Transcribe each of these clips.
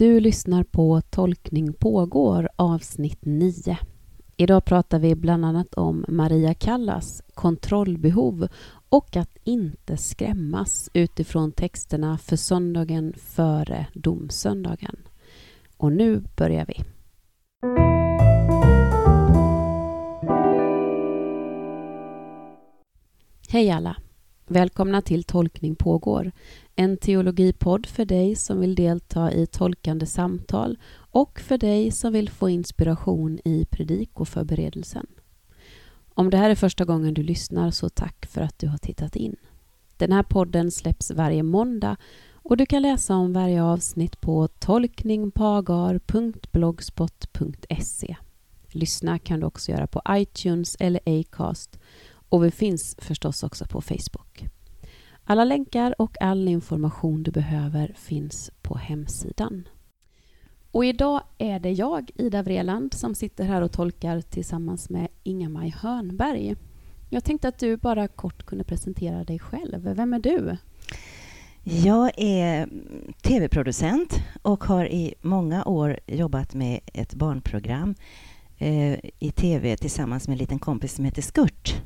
Du lyssnar på Tolkning pågår avsnitt 9. Idag pratar vi bland annat om Maria Callas kontrollbehov och att inte skrämmas utifrån texterna för söndagen före domsöndagen. Och nu börjar vi. Hej alla! Välkomna till Tolkning pågår, en teologipodd för dig som vill delta i tolkande samtal och för dig som vill få inspiration i predikoförberedelsen. Om det här är första gången du lyssnar så tack för att du har tittat in. Den här podden släpps varje måndag och du kan läsa om varje avsnitt på tolkningpagar.blogspot.se. Lyssna kan du också göra på iTunes eller Acast och vi finns förstås också på Facebook. Alla länkar och all information du behöver finns på hemsidan. Och idag är det jag, Ida Vreland, som sitter här och tolkar tillsammans med Inga-Maj Hörnberg. Jag tänkte att du bara kort kunde presentera dig själv. Vem är du? Jag är tv-producent och har i många år jobbat med ett barnprogram eh, i tv tillsammans med en liten kompis som heter Skurt.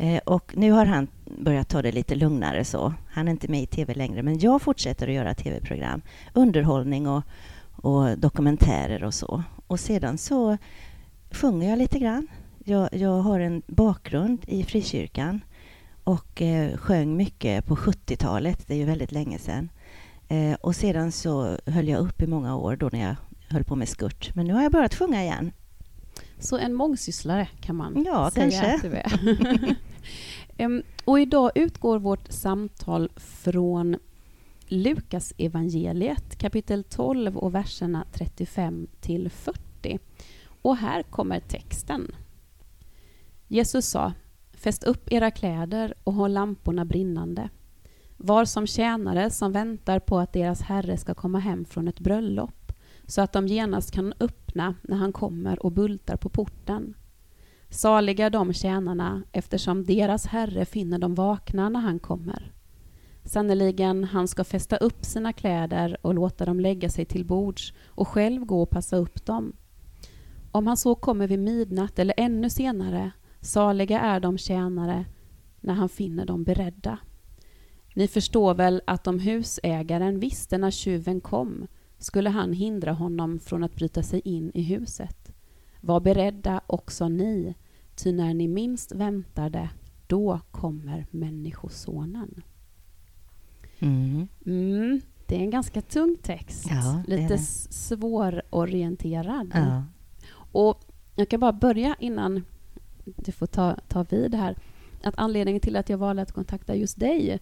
Eh, och nu har han börjat ta det lite lugnare så. Han är inte med i tv längre, men jag fortsätter att göra tv-program. Underhållning och, och dokumentärer och så. Och sedan så sjunger jag lite grann. Jag, jag har en bakgrund i frikyrkan och eh, sjöng mycket på 70-talet. Det är ju väldigt länge sedan. Eh, och sedan så höll jag upp i många år då när jag höll på med skurt. Men nu har jag börjat sjunga igen. Så en mångsysslare kan man ja, säga kanske. att du är. Ehm, och idag utgår vårt samtal från Lukas evangeliet kapitel 12 och verserna 35 till 40. Och här kommer texten. Jesus sa Fäst upp era kläder och håll lamporna brinnande. Var som tjänare som väntar på att deras herre ska komma hem från ett bröllop så att de genast kan öppna när han kommer och bultar på porten. Saliga de tjänarna eftersom deras herre finner dem vakna när han kommer. Sannerligen, han ska fästa upp sina kläder och låta dem lägga sig till bords och själv gå och passa upp dem. Om han så kommer vid midnatt eller ännu senare, saliga är de tjänare när han finner dem beredda. Ni förstår väl att om husägaren visste när tjuven kom skulle han hindra honom från att bryta sig in i huset. Var beredda också ni, ty när ni minst väntar det, då kommer Människosonen. Mm. Mm, det är en ganska tung text. Ja, Lite det. svårorienterad. Ja. Och jag kan bara börja innan du får ta, ta vid här. Att anledningen till att jag valde att kontakta just dig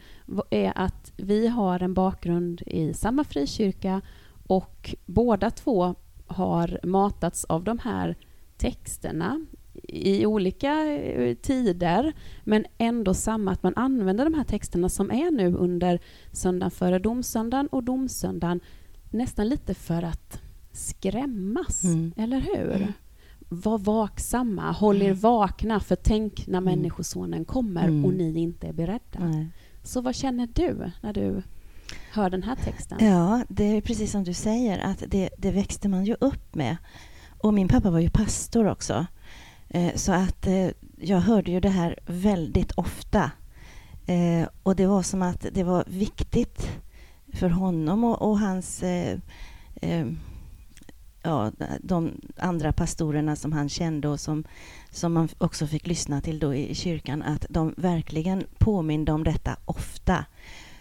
är att vi har en bakgrund i samma frikyrka och båda två har matats av de här texterna i olika eh, tider men ändå samma, att man använder de här texterna som är nu under söndagen före domsöndagen och domsöndagen nästan lite för att skrämmas, Mm. eller hur? Mm. Var vaksamma, håll er Mm. vakna för tänk när Mm. Människosonen kommer Mm. och ni inte är beredda. Nej. Så vad känner du när du hör den här texten? Ja, det är precis som du säger, att det, det växte man ju upp med. Och min pappa var ju pastor också. Eh, så att eh, jag hörde ju det här väldigt ofta. Eh, och det var som att det var viktigt för honom och, och hans... Eh, eh, ja, de andra pastorerna som han kände och som, som man också fick lyssna till då i, i kyrkan, att de verkligen påminde om detta ofta.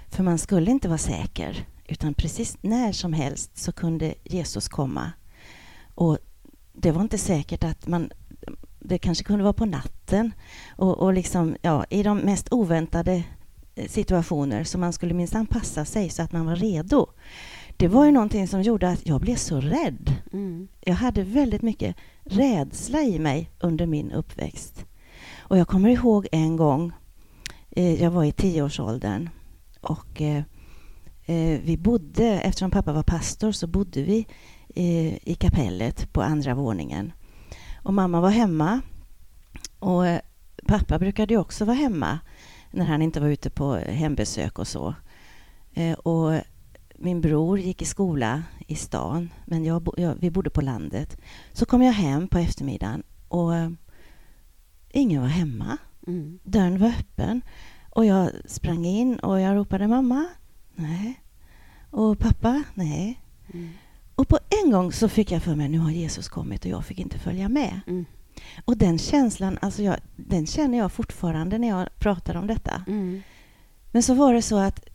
För man skulle inte vara säker, utan precis när som helst så kunde Jesus komma. Och det var inte säkert att man... Det kanske kunde vara på natten och, och liksom, ja, i de mest oväntade eh, situationer så man skulle minsann passa sig så att man var redo. Det var ju någonting som gjorde att jag blev så rädd. Mm. Jag hade väldigt mycket rädsla i mig under min uppväxt. Och jag kommer ihåg en gång, eh, jag var i tioårsåldern och eh, eh, vi bodde, eftersom pappa var pastor, så bodde vi eh, i kapellet på andra våningen. Och mamma var hemma och eh, pappa brukade också vara hemma när han inte var ute på hembesök och så. Och min bror gick i skola i stan, men jag, jag, vi bodde på landet. Så kom jag hem på eftermiddagen och ingen var hemma. Mm. Dörren var öppen och jag sprang in och jag ropade mamma. Nej. Och pappa. Nej. Mm. Och på en gång så fick jag för mig nu har Jesus kommit och jag fick inte följa med. Mm. Och den känslan, alltså jag, den känner jag fortfarande när jag pratar om detta. Mm. Men så var det så att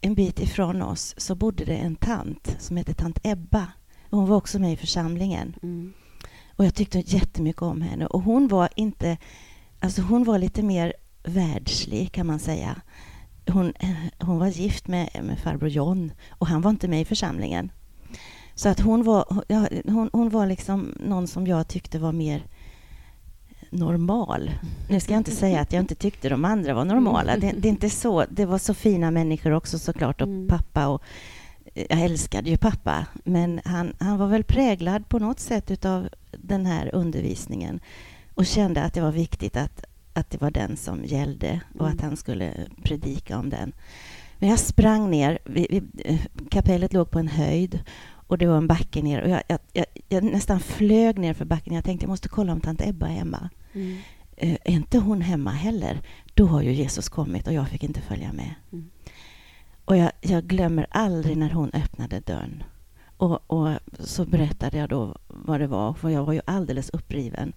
en bit ifrån oss så bodde det en tant som hette tant Ebba. Hon var också med i församlingen. Mm. Och jag tyckte jättemycket om henne. Och hon var inte... Alltså hon var lite mer världslig kan man säga. Hon, eh, hon var gift med, med farbror John och han var inte med i församlingen. Så att hon var, ja, hon, hon var liksom någon som jag tyckte var mer normal. Nu ska jag inte säga att jag inte tyckte de andra var normala. Det, det är inte så. Det var så fina människor också såklart och Mm. pappa och jag älskade ju pappa, men han, han var väl präglad på något sätt utav den här undervisningen och kände att det var viktigt att, att det var den som gällde och Mm. att han skulle predika om den. Men jag sprang ner. Vi, vi, eh, kapellet låg på en höjd och det var en backe ner. Och jag, jag, jag, jag nästan flög ner för backen. Jag tänkte jag måste kolla om tant Ebba är hemma. Mm. Eh, är inte hon hemma heller? Då har ju Jesus kommit och jag fick inte följa med. Mm. Och jag, jag glömmer aldrig när hon öppnade dörren. Och, och så berättade jag då vad det var, för jag var ju alldeles uppriven.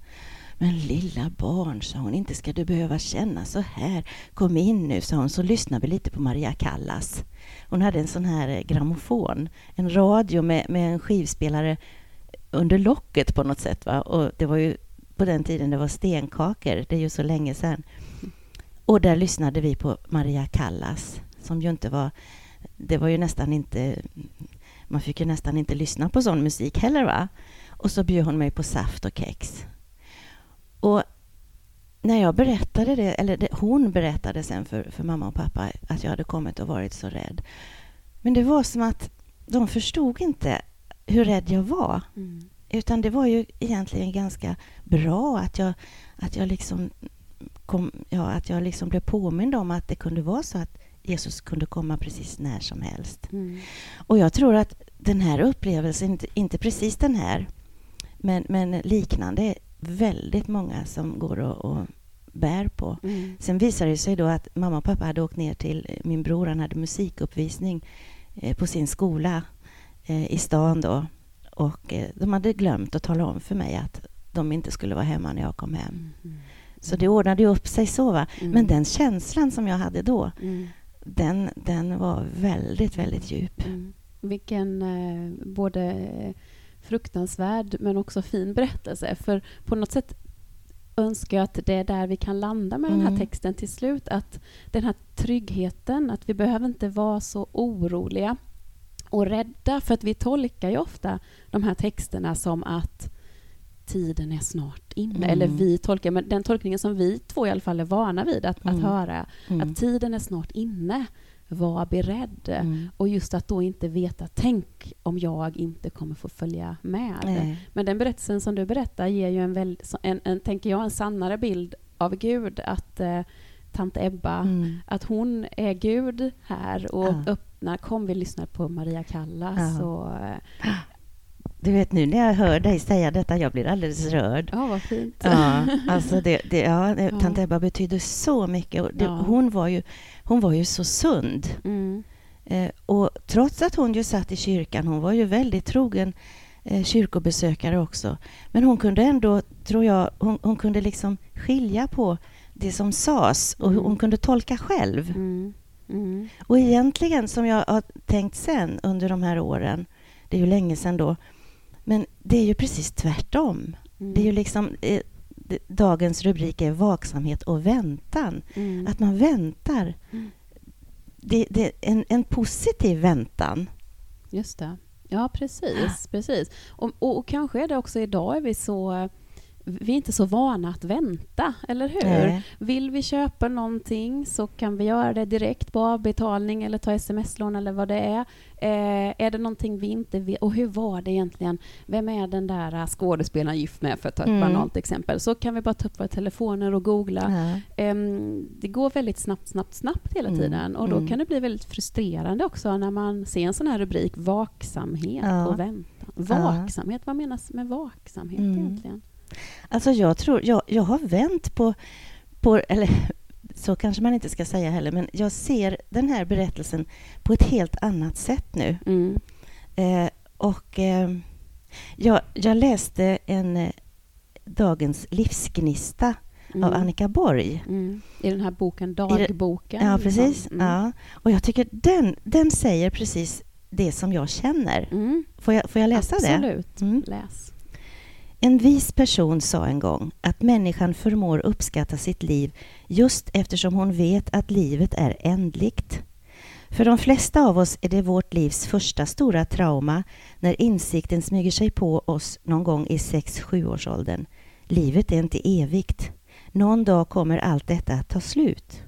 Men lilla barn, sa hon, inte ska du behöva känna så här. Kom in nu, sa hon, så lyssnar vi lite på Maria Callas. Hon hade en sån här eh, grammofon, en radio med, med en skivspelare under locket på något sätt. Va? Och det var ju på den tiden det var stenkakor, det är ju så länge sedan. Och där lyssnade vi på Maria Callas, som ju inte var... Det var ju nästan inte... Man fick ju nästan inte lyssna på sån musik heller, va? Och så bjöd hon mig på saft och kex. Och när jag berättade det, eller det, hon berättade sen för, för mamma och pappa att jag hade kommit och varit så rädd. Men det var som att de förstod inte hur rädd jag var. Mm. Utan det var ju egentligen ganska bra att jag, att jag, liksom, kom, ja, att jag liksom blev påmind om att det kunde vara så att Jesus kunde komma precis när som helst. Mm. Och jag tror att den här upplevelsen, inte, inte precis den här, men, men liknande, väldigt många som går och, och bär på. Mm. Sen visade det sig då att mamma och pappa hade åkt ner till min bror, han hade musikuppvisning eh, på sin skola eh, i stan då. Och eh, de hade glömt att tala om för mig att de inte skulle vara hemma när jag kom hem. Mm. Så det ordnade ju upp sig så. Va? Mm. Men den känslan som jag hade då, Mm. den, den var väldigt, väldigt djup. Mm. Vilken eh, både fruktansvärd men också fin berättelse. För på något sätt önskar jag att det är där vi kan landa med den Mm. här texten till slut. Att den här tryggheten, att vi behöver inte vara så oroliga och rädda. För att vi tolkar ju ofta de här texterna som att tiden är snart inne. Mm. Eller vi tolkar, men den tolkningen som vi två i alla fall är vana vid att, att Mm. höra. Mm. Att tiden är snart inne. Var beredd. Mm. Och just att då inte veta, tänk om jag inte kommer få följa med. Nej. Men den berättelsen som du berättar ger ju en, väl, en, en, tänker jag, en sannare bild av Gud. Att eh, tant Ebba, Mm. att hon är Gud här och Ja. öppnar. Kom, vi lyssnar på Maria Callas. Ja. Och, eh, Du vet nu när jag hör dig säga detta, jag blir alldeles rörd. ja, vad fint. Ja, alltså det, det, ja, Ja. tant Ebba betydde så mycket. Det, Ja. hon, var ju, hon var ju så sund. Mm. Eh, och trots att hon ju satt i kyrkan, hon var ju väldigt trogen eh, kyrkobesökare också. Men hon kunde ändå, tror jag, hon, hon kunde liksom skilja på det som sades och Mm. hon kunde tolka själv. Mm. Mm. Och egentligen, som jag har tänkt sen under de här åren, det är ju länge sedan då, men det är ju precis tvärtom. Mm. Det är ju liksom, eh, dagens rubrik är vaksamhet och väntan. Mm. Att man väntar. Mm. Det, det är en, en positiv väntan. Just det. Ja, precis. precis. Och, och, och kanske är det också idag är vi så vi är inte så vana att vänta, eller hur? Nej. Vill vi köpa någonting så kan vi göra det direkt på avbetalning eller ta sms-lån eller vad det är. Eh, är det någonting vi inte vet? Och hur var det egentligen? Vem är den där eh, skådespelaren gift med, för att ta ett Mm. banalt exempel? Så kan vi bara ta upp våra telefoner och googla. Ja. Ehm, det går väldigt snabbt, snabbt, snabbt hela Mm, tiden och då mm. kan det bli väldigt frustrerande också när man ser en sån här rubrik, vaksamhet Ja. och väntan. Vaksamhet, vad menas med vaksamhet Mm. egentligen? Alltså jag tror, jag, jag har vänt på, på, eller så kanske man inte ska säga heller, men jag ser den här berättelsen på ett helt annat sätt nu. Mm. Eh, och eh, jag, jag läste en eh, Dagens livsgnista Mm. av Annika Borg. Mm. I den här boken, dagboken. Ja, precis. Mm. Ja. Och jag tycker den, den säger precis det som jag känner. Mm. Får jag, får jag läsa det? Absolut. Mm. Läs. En vis person sa en gång att människan förmår uppskatta sitt liv just eftersom hon vet att livet är ändligt. För de flesta av oss är det vårt livs första stora trauma när insikten smyger sig på oss någon gång i 6-7-årsåldern. Livet är inte evigt. Någon dag kommer allt detta att ta slut.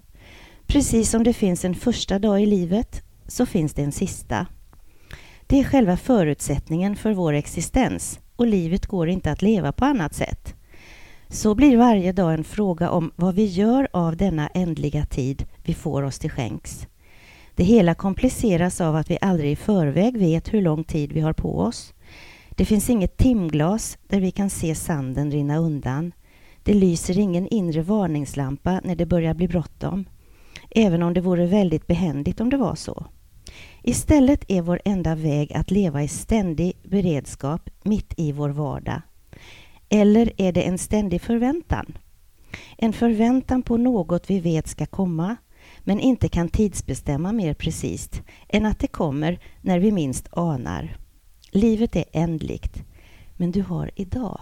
Precis som det finns en första dag i livet så finns det en sista. Det är själva förutsättningen för vår existens och livet går inte att leva på annat sätt. Så blir varje dag en fråga om vad vi gör av denna ändliga tid vi får oss till skänks. Det hela kompliceras av att vi aldrig i förväg vet hur lång tid vi har på oss. Det finns inget timglas där vi kan se sanden rinna undan. Det lyser ingen inre varningslampa när det börjar bli bråttom. Även om det vore väldigt behändigt om det var så. Istället är vår enda väg att leva i ständig beredskap mitt i vår vardag. Eller är det en ständig förväntan? En förväntan på något vi vet ska komma, men inte kan tidsbestämma mer precis än att det kommer när vi minst anar. Livet är ändligt, men du har idag.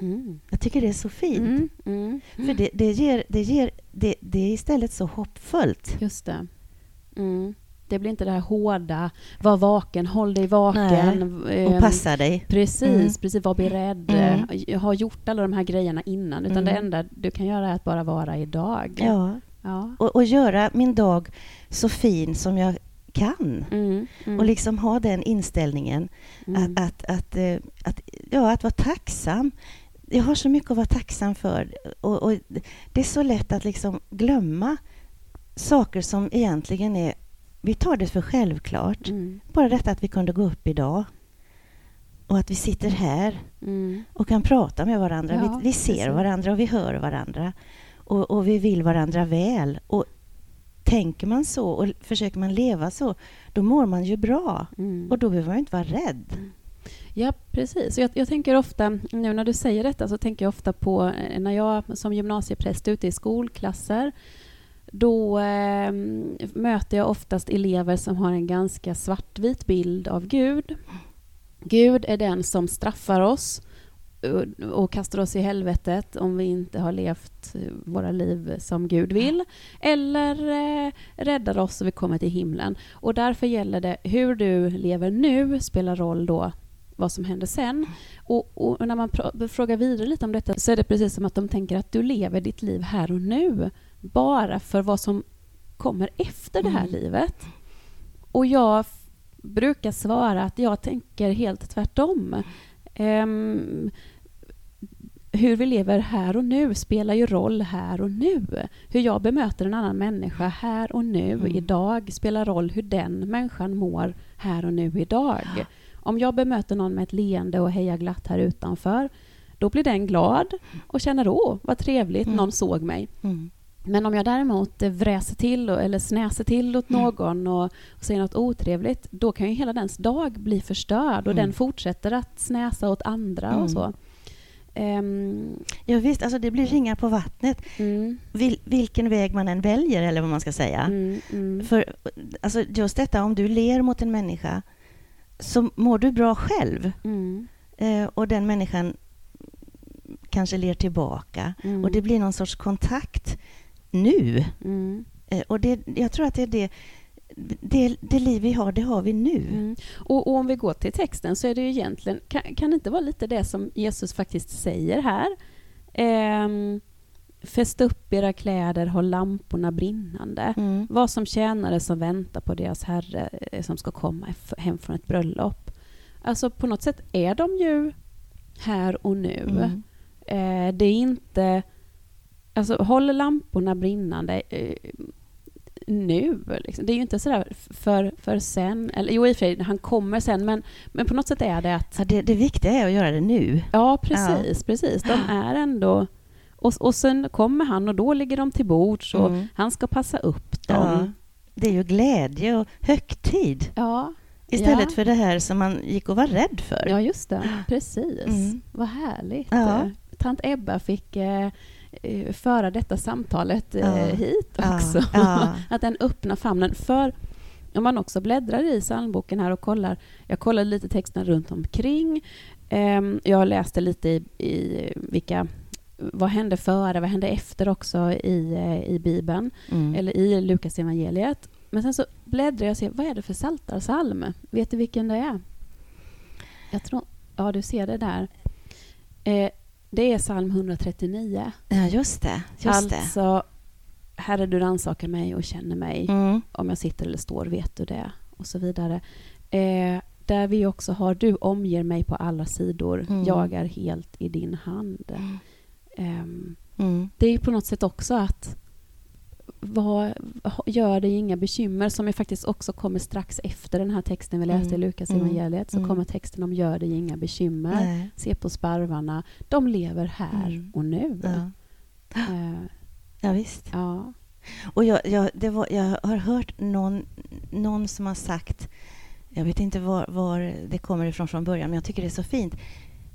Mm. Jag tycker det är så fint. Mm. Mm. För det, det, ger, det, ger, det, det är istället så hoppfullt. Just det. Det blir inte det här hårda, var vaken, håll dig vaken. Och ehm, passa dig. Precis, Mm. precis. Var beredd. Mm. Har gjort alla de här grejerna innan. Utan Mm. det enda du kan göra är att bara vara idag. Ja. Ja. Och, och göra min dag så fin som jag kan. Mm. Mm. Och liksom ha den inställningen Mm. att, att, att, eh, att, ja, att vara tacksam. Jag har så mycket att vara tacksam för. Och, och det är så lätt att liksom glömma saker som egentligen är... Vi tar det för självklart. Mm. Bara detta att vi kunde gå upp idag och att vi sitter här Mm. och kan prata med varandra. Ja, vi, vi ser precis. varandra och vi hör varandra. Och, och vi vill varandra väl. Och tänker man så och försöker man leva så, då mår man ju bra. Mm. Och då behöver man inte vara rädd. Ja, precis. Jag, jag tänker ofta, nu när du säger detta, så tänker jag ofta på eh, när jag som gymnasiepräst ute i skolklasser. Då eh, möter jag oftast elever som har en ganska svartvit bild av Gud. Gud är den som straffar oss och- kastar oss i helvetet om vi inte har levt eh, våra liv som Gud vill. Eller eh, räddar oss och vi kommer till himlen. Och därför gäller det hur du lever nu spelar roll då vad som händer sen. Och, och när man frågar vidare lite om detta så är det precis som att de tänker att du lever ditt liv här och nu bara för vad som kommer efter det här Mm. livet. Och jag brukar svara att jag tänker helt tvärtom. Ehm, hur vi lever här och nu spelar ju roll här och nu. Hur jag bemöter en annan människa här och nu, Mm. idag, spelar roll hur den människan mår här och nu, idag. Om jag bemöter någon med ett leende och hejar glatt här utanför, då blir den glad och känner åh, vad trevligt, Mm. någon såg mig. Mm. Men om jag däremot vräser till och, eller snäser till åt Mm. någon och, och säger något otrevligt, då kan ju hela dens dag bli förstörd och Mm. den fortsätter att snäsa åt andra Mm. och så. Ehm, Ja, visst, alltså det blir ringar på vattnet. mm, Vil, vilken väg man än väljer, eller vad man ska säga. mm, mm, För alltså, just detta, om du ler mot en människa så mår du bra själv. mm, Eh, och den människan kanske ler tillbaka. Och det blir någon sorts kontakt nu. mm, Eh, och det, jag tror att det är det det, det liv vi har, det har vi nu. Mm. Och, och, om vi går till texten så är det ju egentligen, kan, kan det inte vara lite det som Jesus faktiskt säger här? Ehm, Fäst upp era kläder, håll lamporna brinnande. Mm. Vad som tjänare som väntar på deras herre eh, som ska komma hem från ett bröllop. Alltså på något sätt är de ju här och nu. Mm. Eh, det är inte... Alltså håll lamporna brinnande eh, nu. Liksom. Det är ju inte sådär för, för sen. Eller jo, i och för sig, han kommer sen, men, men på något sätt är det att... Ja, det, det viktiga är att göra det nu. Ja, precis. Ja. precis. De är ändå... Och, och sen kommer han och då ligger de till bords och mm. han ska passa upp dem. Ja. Det är ju glädje och högtid. Ja. Istället för det här som man gick och var rädd för. Ja, just det. Precis. Mm. Vad härligt. Tant Ebba fick eh föra detta samtalet eh, ja. hit också. att den öppna famnen. För om man också bläddrar i psalmboken här och kollar, jag kollade lite texten runt omkring. Eh, jag läste lite i, i vilka vad hände före, vad hände efter också i, eh, i Bibeln, mm. eller i Lukas evangeliet. Men sen så bläddrar jag och ser, vad är det för saltarsalm? Vet du vilken det är? Jag tror, ja du ser det där. Eh, det är psalm 139. Ja, just det. Just alltså, det. Herre, du rannsakar mig och känner mig. Mm. Om jag sitter eller står vet du det. Och så vidare. Eh, där vi också har, du omger mig på alla sidor. Mm. Jag är helt i din hand. Mm. Mm. Det är på något sätt också att vad, gör dig inga bekymmer, som ju faktiskt också kommer strax efter den här texten vi läste mm. i Lukas mm. evangeliet, så mm. kommer texten om gör dig inga bekymmer. Nej. Se på sparvarna, de lever här mm. och nu. Ja, uh, ja visst. Ja. Och jag, jag, var, jag har hört någon, någon som har sagt, jag vet inte var, var det kommer ifrån från början, men jag tycker det är så fint,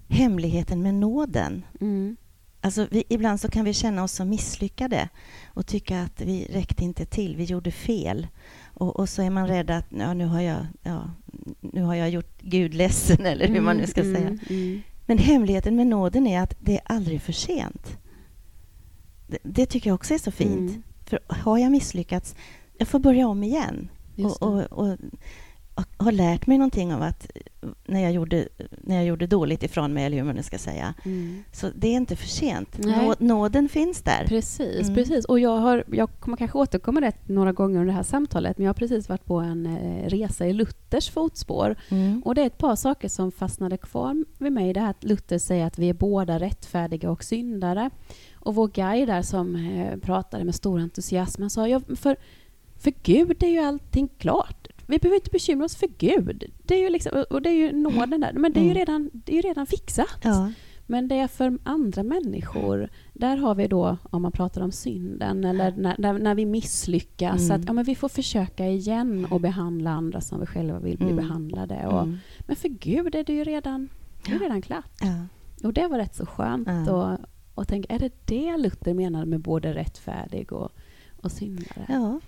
hemligheten med nåden. Mm. Alltså vi, ibland så kan vi känna oss som misslyckade och tycka att vi räckte inte till, vi gjorde fel. Och, och så är man rädd att ja, nu, har jag, ja, nu har jag gjort Gud ledsen, eller hur man nu ska mm, säga. Mm, mm. Men hemligheten med nåden är att det är aldrig för sent. Det, det tycker jag också är så fint. Mm. För har jag misslyckats, jag får börja om igen. Och, och, och, har lärt mig någonting av att när jag gjorde, när jag gjorde dåligt ifrån mig, eller hur man nu ska säga. Mm. Så det är inte för sent. Nå, nåden finns där. Precis, mm. precis. Och jag, har, jag kommer kanske återkomma det några gånger under det här samtalet, men jag har precis varit på en eh, resa i Luthers fotspår. Mm. Och det är ett par saker som fastnade kvar vid mig. Det här att Luther säger att vi är båda rättfärdiga och syndare. Och vår guide där som eh, pratade med stor entusiasm, han sa, ja, för, för Gud är ju allting klart vi behöver inte bekymra oss för Gud. Det är ju liksom, och det är ju nåden där. Men det är ju mm. redan, det är ju redan fixat. Ja. Men det är för andra människor. Där har vi då, om man pratar om synden, eller när, när, när vi misslyckas, mm. att ja, men vi får försöka igen och behandla andra som vi själva vill bli mm. behandlade. Och, mm. Men för Gud är det ju redan, det är redan klart. Ja. Och det var rätt så skönt ja. och, och tänka, är det det Luther menar med både rättfärdig och, och syndare? Ja.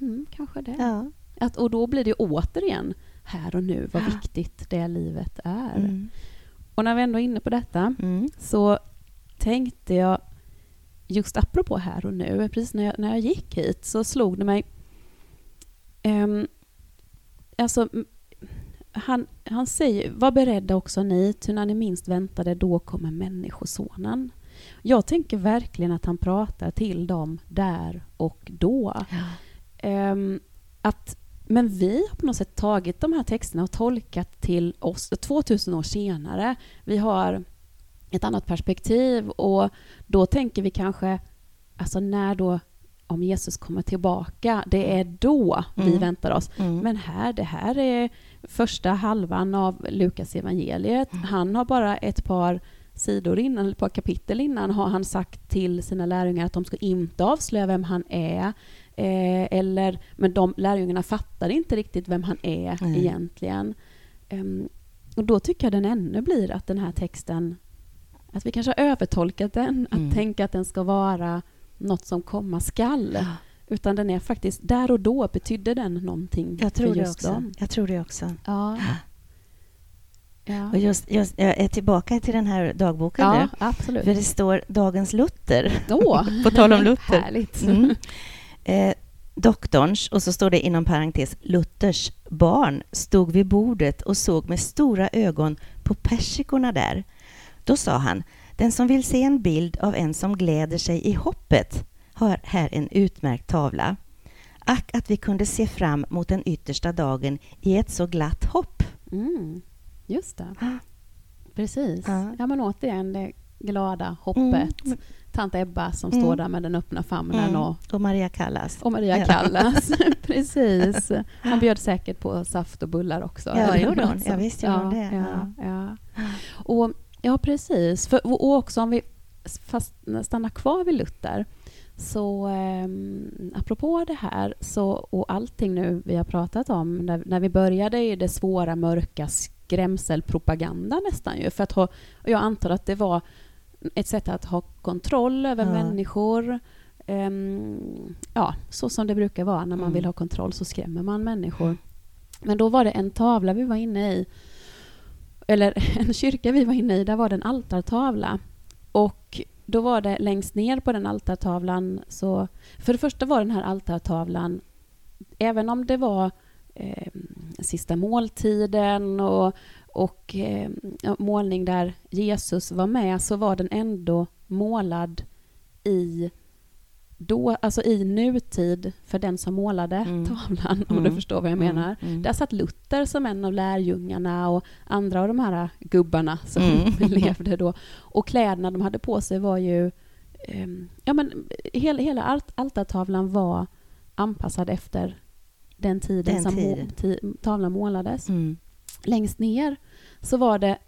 Mm, kanske det. Ja. Att, och då blir det återigen här och nu vad viktigt det livet är. Mm. Och när vi ändå är inne på detta mm. så tänkte jag just apropå här och nu, precis när jag, när jag gick hit så slog det mig um, alltså, han, han säger, var beredda också ni, ty när ni minst väntade, då kommer Människosonen. Jag tänker verkligen att han pratar till dem där och då. Ja. Um, att men vi har på något sätt tagit de här texterna och tolkat till oss 2000 år senare. Vi har ett annat perspektiv och då tänker vi kanske, alltså när då, om Jesus kommer tillbaka, det är då mm. vi väntar oss. Mm. Men här, det här är första halvan av Lukas evangeliet. Mm. Han har bara ett par sidor innan, eller ett par kapitel innan, har han sagt till sina lärjungar att de ska inte avslöja vem han är. Eh, eller, men de lärjungarna fattar inte riktigt vem han är mm. egentligen. Um, och då tycker jag den ännu blir att den här texten, att vi kanske har övertolkat den, mm. att tänka att den ska vara något som komma skall. Utan den är faktiskt, där och då betydde den någonting jag tror för just det också. dem. Jag tror det också. Ja. Ja. Och just, just, jag är tillbaka till den här dagboken ja, nu. Absolut. För det står Dagens Luther. Då. På tal om Luther. Härligt. Mm. Eh, doktorns, och så står det inom parentes Luthers barn, stod vid bordet och såg med stora ögon på persikorna där. Då sa han, den som vill se en bild av en som gläder sig i hoppet har här en utmärkt tavla. Ack att vi kunde se fram mot den yttersta dagen i ett så glatt hopp. Mm, just det. Ah. Precis. Ja. Ja. men återigen det glada hoppet. Mm. Tant Ebba som Mm. står där med den öppna famnen Mm. och, Och Maria Callas. och Maria Ja. Callas. Precis. Han bjöd säkert på saft och bullar också. Ja, det gjorde hon. Ja, visst gjorde hon det. Ja, ja. Och, ja, precis. För, och också om vi fast stannar kvar vid Luther så eh, apropå det här så, och allting nu vi har pratat om när, när vi började i det svåra, mörka skrämselpropaganda nästan ju. För att ha, jag antar att det var ett sätt att ha kontroll över Ja. människor. Ehm, ja, så som det brukar vara när man Mm. vill ha kontroll så skrämmer man människor. Men då var det en tavla vi var inne i, eller en kyrka vi var inne i, där var det en altartavla. Och då var det längst ner på den altartavlan så... För det första var den här altartavlan, även om det var eh, sista måltiden och, och eh, målning där Jesus var med, så var den ändå målad i då, alltså i nutid för den som målade Mm. tavlan, om Mm. du förstår vad jag Mm, menar. mm. Där satt Luther som en av lärjungarna och andra av de här gubbarna som Mm. levde då. Och kläderna de hade på sig var ju... ehm, ja, men hela, hela alt, altartavlan var anpassad efter den tiden Den som må, tiden. ti, tavlan målades. Mm. Längst ner så var det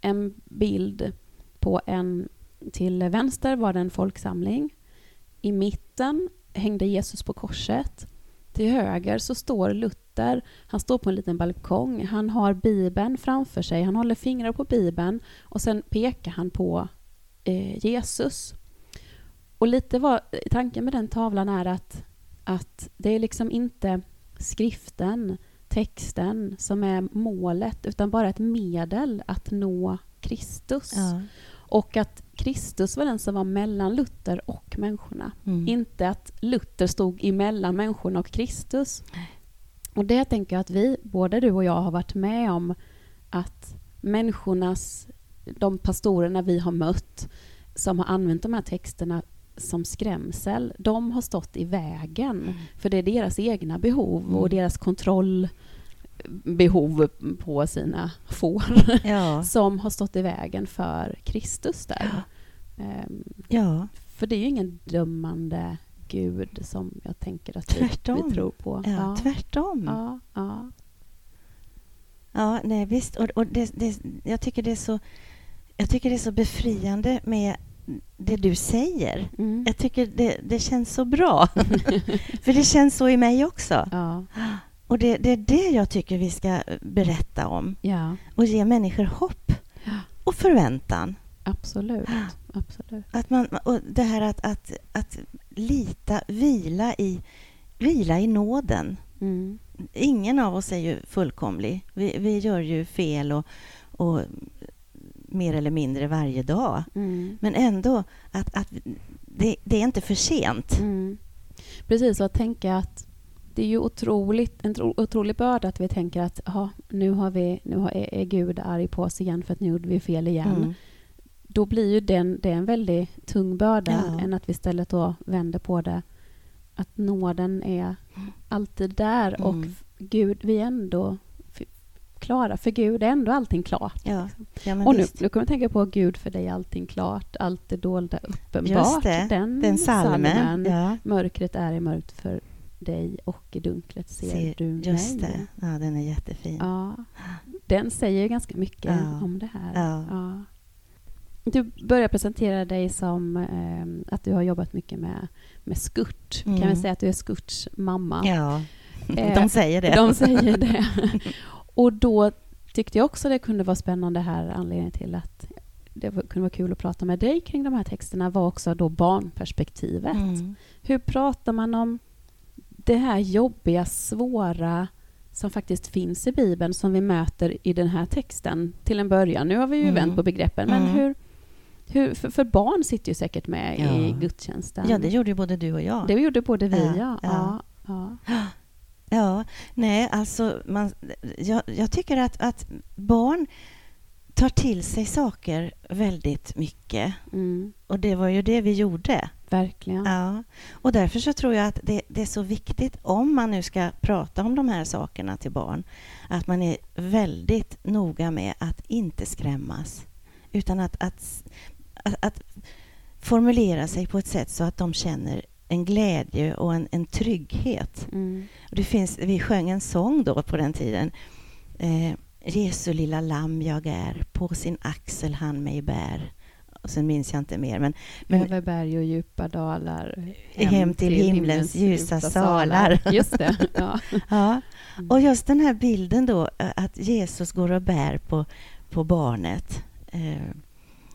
en bild på en... Till vänster var det en folksamling. I mitten hängde Jesus på korset. Till höger så står Luther. Han står på en liten balkong. Han har Bibeln framför sig. Han håller fingrar på Bibeln och sen pekar han på eh, Jesus. Och lite var tanken med den tavlan är att, att det är liksom inte skriften, texten som är målet utan bara ett medel att nå Kristus. Ja. Och att Kristus var den som var mellan Luther och människorna. Mm. Inte att Luther stod emellan människorna och Kristus. Och det tänker jag att vi, både du och jag, har varit med om att människornas, de pastorerna vi har mött som har använt de här texterna som skrämsel, de har stått i vägen. För det är deras egna behov och Mm. deras kontrollbehov på sina får Ja. som har stått i vägen för Kristus där. Ehm, ja, för det är ju ingen dömande Gud som jag tänker att vi, vi tror på. ja, tvärtom. ja, ja. Ja, nej visst. Och, och det, det, jag, tycker det är så, jag tycker det är så befriande med det du säger. Mm. Jag tycker det, det känns så bra. För det känns så i mig också. ja, Och det, det är det jag tycker vi ska berätta om. ja, Och ge människor hopp Ja. och förväntan. absolut. absolut. Att man, och det här att, att, att lita, vila i, vila i nåden. Mm. Ingen av oss är ju fullkomlig. Vi, vi gör ju fel och, och mer eller mindre varje dag. Mm. Men ändå, att, att det, det är inte för sent. Mm. Precis, och att tänka att det är ju otroligt, en tro, otrolig börda att vi tänker att aha, nu, har vi, nu har, är, är Gud arg på oss igen för att nu gjorde vi fel igen. Mm. Då blir ju den, det en väldigt tung börda Ja. än att vi istället då vänder på det. Att nåden är alltid där och Mm. Gud, vi är ändå klara. För Gud är ändå allting klart. Ja, ja men och nu, nu kommer jag tänka på Gud för dig är allting klart, allt det dolda uppenbart. Just det, Den, Den salmen. Ja, Mörkret är i mörkt för dig och i dunklet ser, Ser- du just mig. det. Ja, den är jättefin. Ja, den säger ju ganska mycket Ja. om det här. Ja. Du börjar presentera dig som eh, att du har jobbat mycket med, med skurt. Kan Mm. vi säga att du är Skurts mamma? Ja, Eh, de säger det. De säger det. Och då tyckte jag också det kunde vara spännande här, anledningen till att det kunde vara kul att prata med dig kring de här texterna var också då barnperspektivet. Mm. Hur pratar man om det här jobbiga, svåra som faktiskt finns i Bibeln som vi möter i den här texten till en början? Nu har vi ju Mm. vänt på begreppen, men Mm. hur, hur för, för barn sitter ju säkert med i Ja. gudstjänsten. Ja, det gjorde ju både du och jag. Det gjorde både vi, Ja, ja. ja. ja. Ja. Nej, alltså man, jag, jag tycker att, att barn tar till sig saker väldigt mycket. Mm. Och det var ju det vi gjorde. Verkligen. Ja. Och därför så tror jag att det, det, är så viktigt, om man nu ska prata om de här sakerna till barn, att man är väldigt noga med att inte skrämmas. Utan att, att, att, att formulera sig på ett sätt så att de känner en glädje och en, en trygghet. Mm. Och det finns, vi sjöng en sång då på den tiden. Eh, Jesu lilla lamm jag är, på sin axel han mig bär. Och sen minns jag inte mer. Men, men Över berg och djupa dalar. Hem till himlens ljusa salar. Just det. Ja. ja. Mm. Och just den här bilden då, eh, att Jesus går och bär på, på barnet. Eh,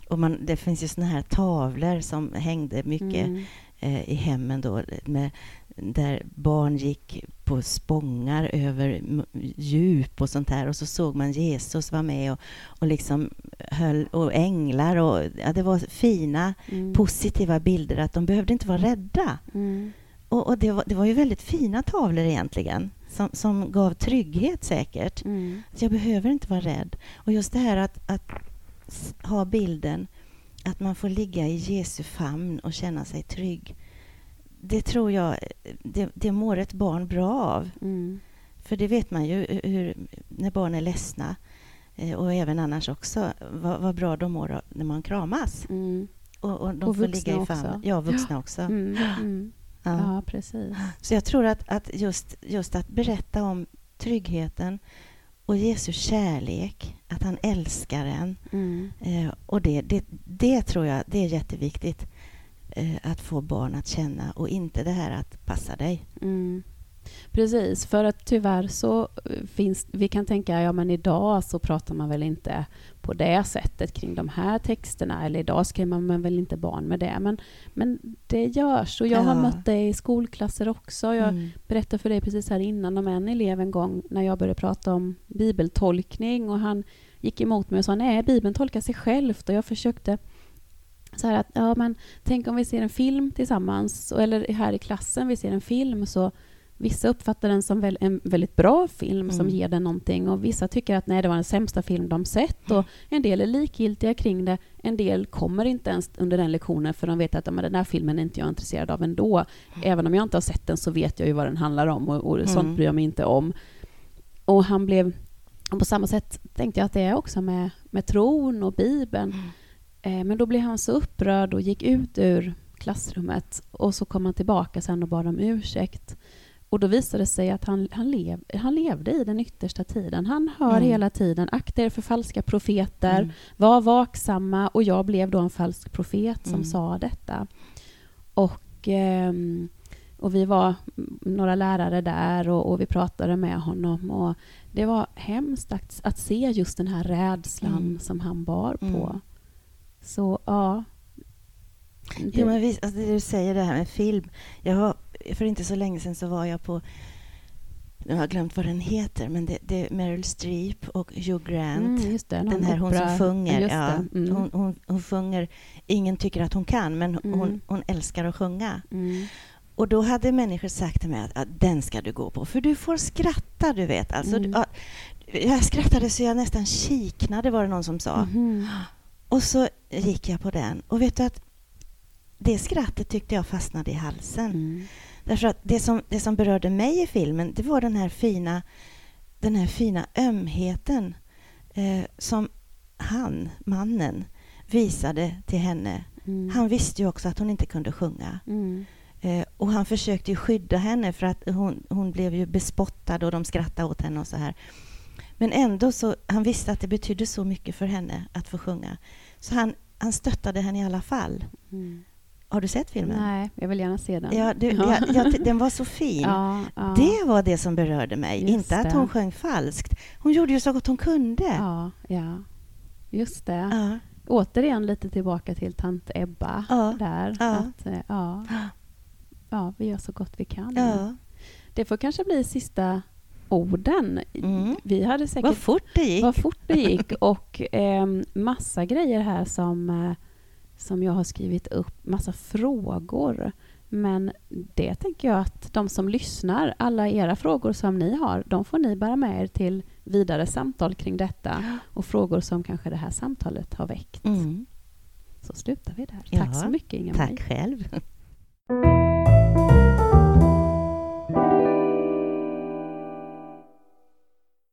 och man, det finns ju såna här tavlor som hängde mycket Mm. Eh, i hemmen då, med, där barn gick på spångar över djup och sånt där. Och så såg man Jesus vara med och, och liksom höll, och änglar och ja, det var fina, Mm. positiva bilder att de behövde inte vara rädda. Mm. Och, och det, var, det var ju väldigt fina tavlor egentligen, som, som gav trygghet säkert. Mm. Jag behöver inte vara rädd. Och just det här att, att ha bilden att man får ligga i Jesu famn och känna sig trygg. Det tror jag, det, det mår ett barn bra av. Mm. För det vet man ju hur, när barn är ledsna eh, och även annars också, vad, vad bra de mår när man kramas. Mm. Och, och de Och får ligga i famn. också. Ja, vuxna också. Mm. Mm. Ja. Ja, precis. Så jag tror att, att just, just att berätta om tryggheten och Jesu kärlek, att han älskar en. Mm. Eh, och det, det, det tror jag det är jätteviktigt eh, att få barn att känna och inte det här att passa dig. Mm. Precis, för att tyvärr så eh, finns... Vi kan tänka, ja men idag så pratar man väl inte på det sättet kring de här texterna, eller idag skrämmer man väl inte barn med det, men, men det görs. Och jag har Ja. mött det i skolklasser också. Jag Mm. berättade för dig precis här innan om en elev en gång när jag började prata om bibeltolkning och han gick emot mig och sa nej, Bibeln tolkar sig självt och jag försökte så här att, ja men tänk om vi ser en film tillsammans, eller här i klassen vi ser en film så Vissa uppfattar den som väl, en väldigt bra film som Mm. ger den någonting och vissa tycker att nej, det var den sämsta film de sett och en del är likgiltiga kring det. En del kommer inte ens under den lektionen för de vet att "Ja, men den här filmen är inte jag intresserad av ändå. Även om jag inte har sett den så vet jag ju vad den handlar om och, och sånt Mm. bryr jag mig inte om. Och han blev... Och på samma sätt tänkte jag att det är också med, med tron och Bibeln. Eh, men då blev han så upprörd och gick ut ur klassrummet och så kom han tillbaka sen och bad om ursäkt. Och då visade det sig att han, han, lev, han levde i den yttersta tiden. Han hör Mm. hela tiden, akta er för falska profeter, Mm. var vaksamma och jag blev då en falsk profet som Mm. sa detta. Och, ehm, och vi var några lärare där och, och vi pratade med honom och det var hemskt att, att se just den här rädslan Mm. som han bar på. Mm. Så ja. Det, Jo, men visst, alltså det du säger det här med film. Jag var, för inte så länge sedan så var jag på, nu har jag glömt vad den heter, men det, det är Meryl Streep och Hugh Grant. mm, det, den här hon som sjunger. Ja. Mm. hon, hon, hon sjunger, ingen tycker att hon kan, men Mm. hon, hon älskar att sjunga. Mm. Och då hade människor sagt till mig att, att den ska du gå på, för du får skratta, du vet. Alltså, Mm. ja, jag skrattade så jag nästan kiknade, var det någon som sa. Mhm. Och så gick jag på den. Och vet du att det skrattet tyckte jag fastnade i halsen. Därför att det som, det som berörde mig i filmen, det var den här fina, den här fina ömheten eh, som han, mannen, visade till henne. Mm. Han visste ju också att hon inte kunde sjunga. Mm. Eh, och han försökte ju skydda henne för att hon, hon blev ju bespottad och de skrattade åt henne och så här. Men ändå så, han visste att det betydde så mycket för henne att få sjunga. Så han, han stöttade henne i alla fall. Mm. Har du sett filmen? Nej, jag vill gärna se den. Ja, du, ja, ja, den var så fin. Ja. Det var det som berörde mig, Just inte att det. hon sjöng falskt. Hon gjorde ju så gott hon kunde. Ja, ja. Just det. Återigen lite tillbaka till tant Ebba där. Ja. Att, eh, ja. ja, vi gör så gott vi kan. Ja. Det får kanske bli sista orden. Mm. Vi hade säkert... Vad fort det gick. Vad fort det gick och eh, massa grejer här som, eh, som jag har skrivit upp, massa frågor. Men det tänker jag att de som lyssnar, alla era frågor som ni har, de får ni bära med er till vidare samtal kring detta och frågor som kanske det här samtalet har väckt. Mm. Så slutar vi där. Ja, Tack så mycket Inga-Marie. Tack själv.